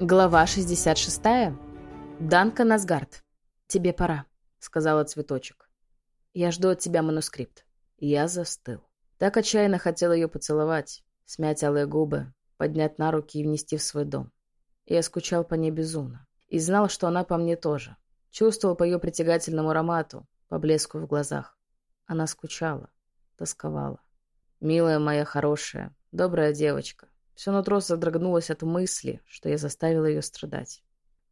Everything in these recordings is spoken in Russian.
Глава 66. Данка Назгард. «Тебе пора», — сказала цветочек. «Я жду от тебя манускрипт». Я застыл. Так отчаянно хотел ее поцеловать, смять алые губы, поднять на руки и внести в свой дом. Я скучал по ней безумно. И знал, что она по мне тоже. Чувствовал по ее притягательному аромату, по блеску в глазах. Она скучала, тосковала. «Милая моя хорошая, добрая девочка, все нутро содрогнулось от мысли, что я заставила ее страдать.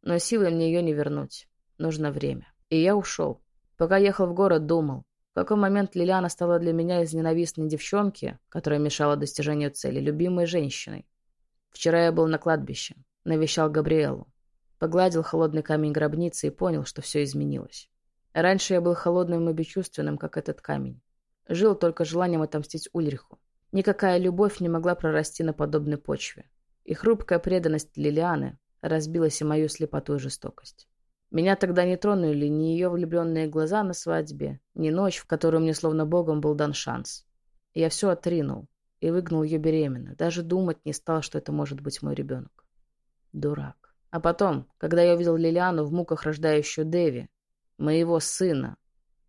Но силы мне ее не вернуть. Нужно время. И я ушел. Пока ехал в город, думал, в какой момент Лилиана стала для меня из ненавистной девчонки, которая мешала достижению цели, любимой женщиной. Вчера я был на кладбище, навещал Габриэлу. Погладил холодный камень гробницы и понял, что все изменилось. Раньше я был холодным и бесчувственным, как этот камень. Жил только желанием отомстить Ульриху. Никакая любовь не могла прорасти на подобной почве. И хрупкая преданность Лилианы разбилась и мою слепоту и жестокость. Меня тогда не тронули ни ее влюбленные глаза на свадьбе, ни ночь, в которую мне словно богом был дан шанс. Я все отринул и выгнал ее беременно. Даже думать не стал, что это может быть мой ребенок. Дурак. А потом, когда я увидел Лилиану в муках рождающую Деви, моего сына,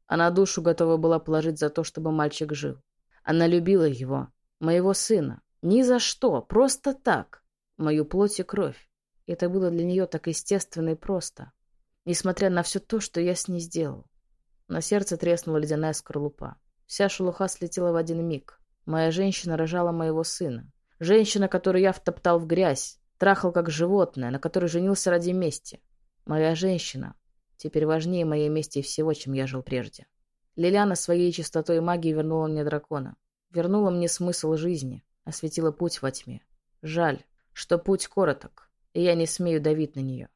она душу готова была положить за то, чтобы мальчик жил. Она любила его, моего сына. Ни за что, просто так. Мою плоть и кровь. Это было для нее так естественно и просто. Несмотря на все то, что я с ней сделал. На сердце треснула ледяная скорлупа. Вся шелуха слетела в один миг. Моя женщина рожала моего сына. Женщина, которую я втоптал в грязь, трахал как животное, на которой женился ради мести. Моя женщина. Теперь важнее моей мести и всего, чем я жил прежде. Лилиана своей чистотой и магией вернула мне дракона. Вернула мне смысл жизни, осветила путь во тьме. Жаль, что путь короток, и я не смею давить на нее.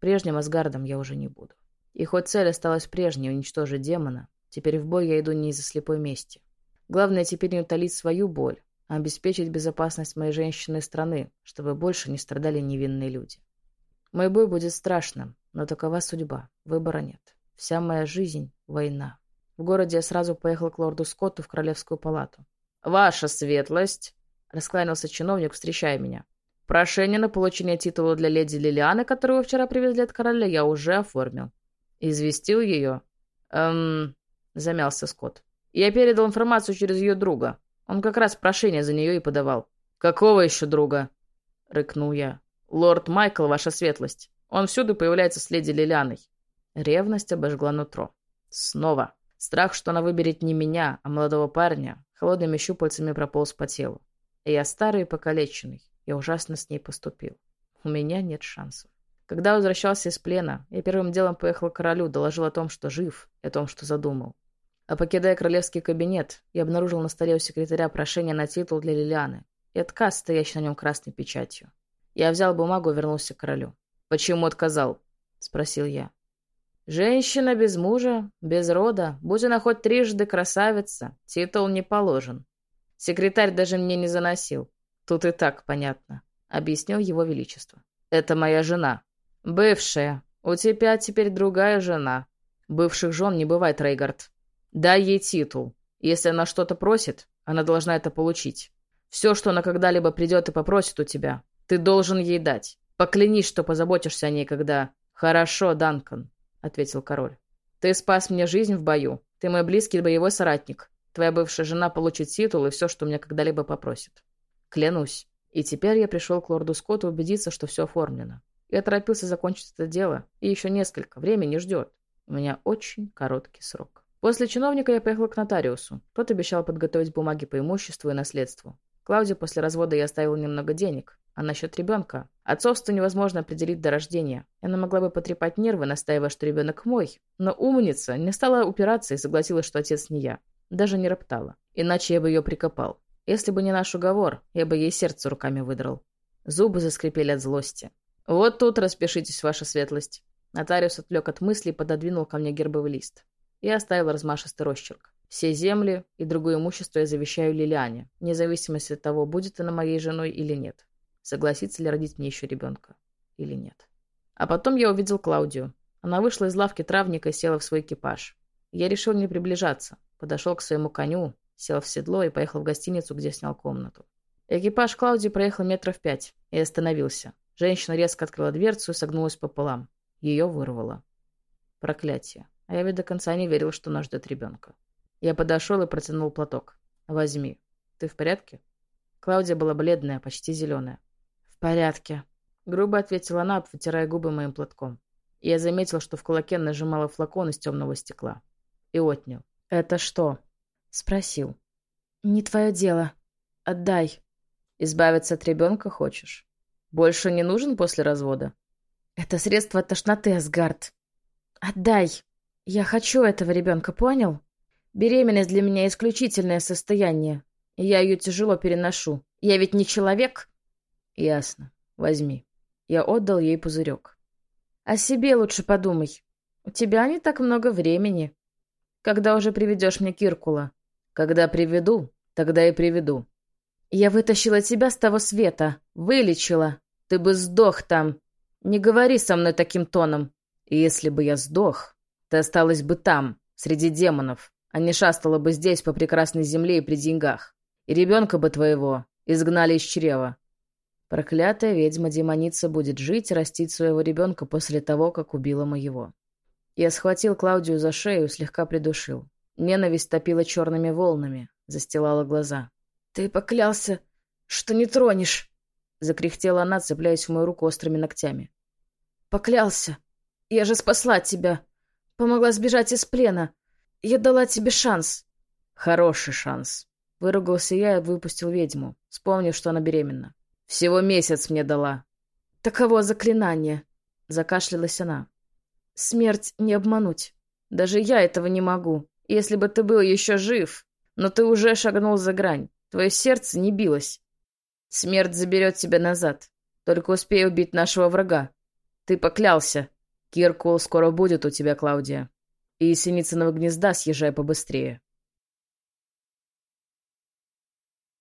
Прежним Асгардом я уже не буду. И хоть цель осталась прежней — уничтожить демона, теперь в бой я иду не из-за слепой мести. Главное теперь не утолить свою боль, а обеспечить безопасность моей женщины и страны, чтобы больше не страдали невинные люди. Мой бой будет страшным, но такова судьба, выбора нет. Вся моя жизнь — война. В городе я сразу поехал к лорду Скотту в Королевскую палату. «Ваша светлость!» — раскланялся чиновник, встречая меня. «Прошение на получение титула для леди Лилианы, которую вы вчера привезли от короля, я уже оформил». «Известил ее?» «Эм...» — замялся Скотт. «Я передал информацию через ее друга. Он как раз прошение за нее и подавал». «Какого еще друга?» — рыкнул я. «Лорд Майкл, ваша светлость. Он всюду появляется с леди Лилианой». Ревность обожгла нутро. Снова. Страх, что она выберет не меня, а молодого парня, холодными щупальцами прополз по телу. И я старый и покалеченный. Я ужасно с ней поступил. У меня нет шансов. Когда возвращался из плена, я первым делом поехал к королю, доложил о том, что жив, и о том, что задумал. А покидая королевский кабинет, я обнаружил на столе у секретаря прошение на титул для Лилианы и отказ, стоящий на нем красной печатью. Я взял бумагу и вернулся к королю. «Почему отказал?» — спросил я. Женщина без мужа, без рода, будь она хоть трижды красавица, титул не положен. Секретарь даже мне не заносил. Тут и так понятно, — объяснил его величество. Это моя жена. Бывшая. У тебя теперь другая жена. Бывших жен не бывает, Рейгард. Дай ей титул. Если она что-то просит, она должна это получить. Все, что она когда-либо придет и попросит у тебя, ты должен ей дать. Поклянись, что позаботишься о ней, когда... Хорошо, Данкан ответил король. «Ты спас мне жизнь в бою. Ты мой близкий боевой соратник. Твоя бывшая жена получит титул и все, что меня когда-либо попросит. Клянусь. И теперь я пришел к лорду Скотту убедиться, что все оформлено. Я торопился закончить это дело, и еще несколько. Время не ждет. У меня очень короткий срок. После чиновника я поехал к нотариусу. Тот обещал подготовить бумаги по имуществу и наследству. Клауде после развода я оставил немного денег. А насчет ребенка? Отцовство невозможно определить до рождения. Она могла бы потрепать нервы, настаивая, что ребенок мой. Но умница не стала упираться и согласилась, что отец не я. Даже не роптала. Иначе я бы ее прикопал. Если бы не наш уговор, я бы ей сердце руками выдрал. Зубы заскрипели от злости. «Вот тут распишитесь, ваша светлость». Нотариус отвлек от мысли и пододвинул ко мне гербовый лист. Я оставил размашистый росчерк. Все земли и другое имущество я завещаю Лилиане, вне зависимости от того, будет она моей женой или нет согласится ли родить мне еще ребенка или нет. А потом я увидел Клаудию. Она вышла из лавки травника и села в свой экипаж. Я решил не приближаться. Подошел к своему коню, сел в седло и поехал в гостиницу, где снял комнату. Экипаж Клаудии проехал метров пять и остановился. Женщина резко открыла дверцу и согнулась пополам. Ее вырвало. Проклятие. А я ведь до конца не верил, что нас ждет ребенка. Я подошел и протянул платок. «Возьми. Ты в порядке?» Клаудия была бледная, почти зеленая. «В порядке», — грубо ответила она, вытирая губы моим платком. Я заметил, что в кулаке нажимала флакон из темного стекла. И отнял. «Это что?» — спросил. «Не твое дело. Отдай». «Избавиться от ребенка хочешь? Больше не нужен после развода?» «Это средство от тошноты, Асгард. Отдай. Я хочу этого ребенка, понял? Беременность для меня исключительное состояние. Я ее тяжело переношу. Я ведь не человек». «Ясно. Возьми». Я отдал ей пузырек. «О себе лучше подумай. У тебя не так много времени. Когда уже приведешь мне Киркула?» «Когда приведу, тогда и приведу». «Я вытащила тебя с того света. Вылечила. Ты бы сдох там. Не говори со мной таким тоном. И если бы я сдох, ты осталась бы там, среди демонов, а не шастала бы здесь по прекрасной земле и при деньгах. И ребенка бы твоего изгнали из чрева. Проклятая ведьма-демоница будет жить и растить своего ребенка после того, как убила моего. Я схватил Клаудию за шею, слегка придушил. Ненависть топила черными волнами, застилала глаза. «Ты поклялся, что не тронешь!» Закряхтела она, цепляясь в мою руку острыми ногтями. «Поклялся! Я же спасла тебя! Помогла сбежать из плена! Я дала тебе шанс!» «Хороший шанс!» Выругался я и выпустил ведьму, вспомнив, что она беременна. Всего месяц мне дала. Таково заклинание. Закашлялась она. Смерть не обмануть. Даже я этого не могу. Если бы ты был еще жив. Но ты уже шагнул за грань. Твое сердце не билось. Смерть заберет тебя назад. Только успей убить нашего врага. Ты поклялся. Киркул скоро будет у тебя, Клаудия. И Синицыного гнезда съезжай побыстрее.